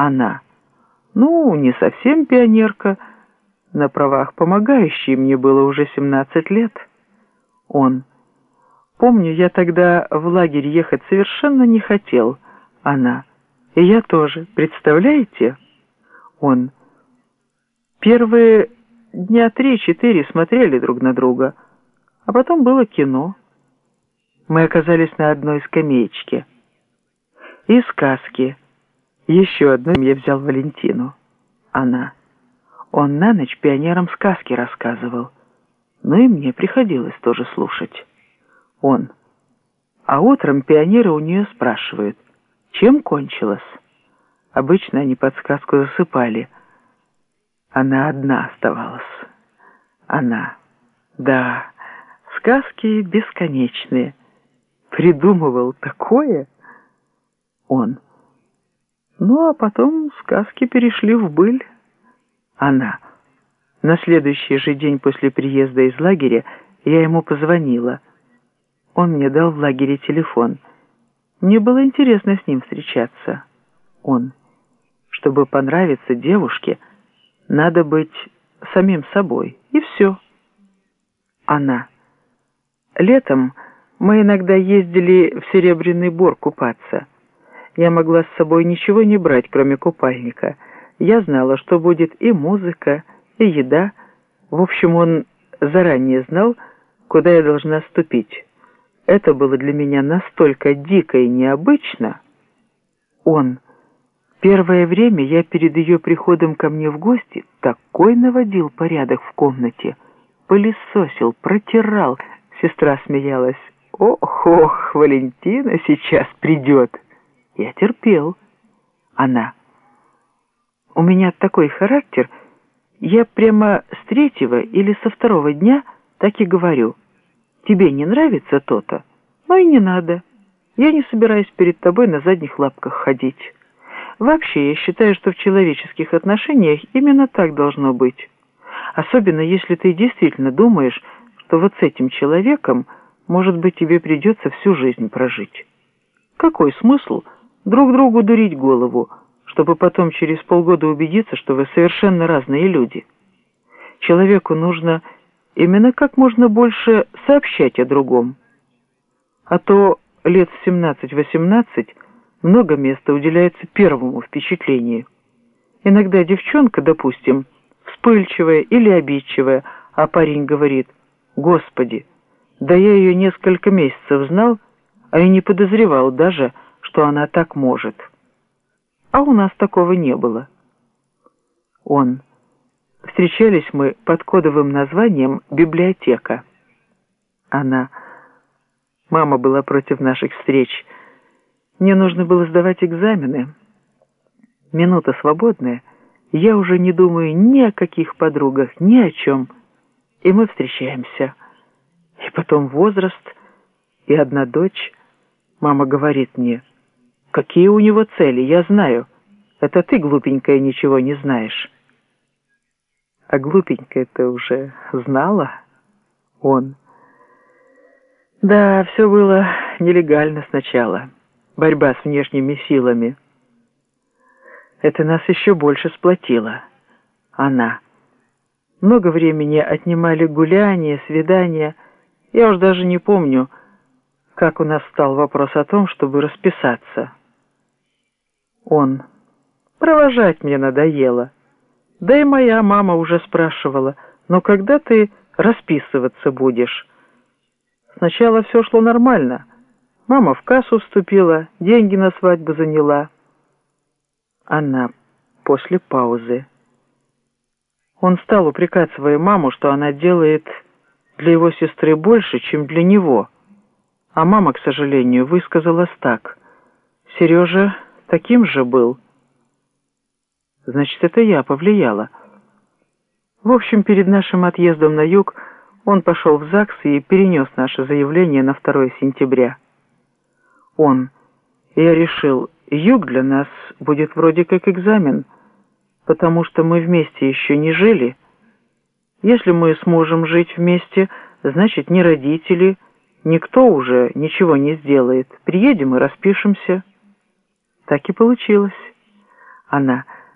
Она. Ну, не совсем пионерка. На правах помогающей мне было уже 17 лет. Он. Помню, я тогда в лагерь ехать совершенно не хотел. Она. И я тоже. Представляете? Он. Первые дня три-четыре смотрели друг на друга, а потом было кино. Мы оказались на одной скамеечке. И сказки. Еще одну я взял Валентину. Она. Он на ночь пионерам сказки рассказывал. Ну и мне приходилось тоже слушать. Он. А утром пионеры у нее спрашивают, чем кончилось? Обычно они подсказку засыпали. Она одна оставалась. Она. Да, сказки бесконечные. Придумывал такое. Он. Ну, а потом сказки перешли в быль. Она. На следующий же день после приезда из лагеря я ему позвонила. Он мне дал в лагере телефон. Мне было интересно с ним встречаться. Он. Чтобы понравиться девушке, надо быть самим собой. И все. Она. Летом мы иногда ездили в Серебряный Бор купаться. Я могла с собой ничего не брать, кроме купальника. Я знала, что будет и музыка, и еда. В общем, он заранее знал, куда я должна ступить. Это было для меня настолько дико и необычно. Он... Первое время я перед ее приходом ко мне в гости такой наводил порядок в комнате. Пылесосил, протирал. Сестра смеялась. «Ох, ох, Валентина сейчас придет!» Я терпел. Она. У меня такой характер, я прямо с третьего или со второго дня так и говорю. Тебе не нравится то-то? Ну и не надо. Я не собираюсь перед тобой на задних лапках ходить. Вообще, я считаю, что в человеческих отношениях именно так должно быть. Особенно, если ты действительно думаешь, что вот с этим человеком, может быть, тебе придется всю жизнь прожить. Какой смысл – друг другу дурить голову, чтобы потом через полгода убедиться, что вы совершенно разные люди. Человеку нужно именно как можно больше сообщать о другом. А то лет в 17-18 много места уделяется первому впечатлению. Иногда девчонка, допустим, вспыльчивая или обидчивая, а парень говорит «Господи, да я ее несколько месяцев знал, а и не подозревал даже, что она так может. А у нас такого не было. Он. Встречались мы под кодовым названием «Библиотека». Она. Мама была против наших встреч. Мне нужно было сдавать экзамены. Минута свободная. Я уже не думаю ни о каких подругах, ни о чем. И мы встречаемся. И потом возраст, и одна дочь. Мама говорит мне — Какие у него цели, я знаю. Это ты, глупенькая, ничего не знаешь. А глупенькая-то уже знала он. Да, все было нелегально сначала. Борьба с внешними силами. Это нас еще больше сплотило. Она. Много времени отнимали гуляния, свидания. Я уж даже не помню, как у нас стал вопрос о том, чтобы расписаться. Он. Провожать мне надоело. Да и моя мама уже спрашивала, но когда ты расписываться будешь? Сначала все шло нормально. Мама в кассу вступила, деньги на свадьбу заняла. Она после паузы. Он стал упрекать свою маму, что она делает для его сестры больше, чем для него. А мама, к сожалению, высказалась так. «Сережа таким же был. Значит, это я повлияла. В общем, перед нашим отъездом на юг он пошел в ЗАГС и перенес наше заявление на 2 сентября. Он. Я решил, юг для нас будет вроде как экзамен, потому что мы вместе еще не жили. Если мы сможем жить вместе, значит, ни родители, никто уже ничего не сделает. Приедем и распишемся. Так и получилось. Она –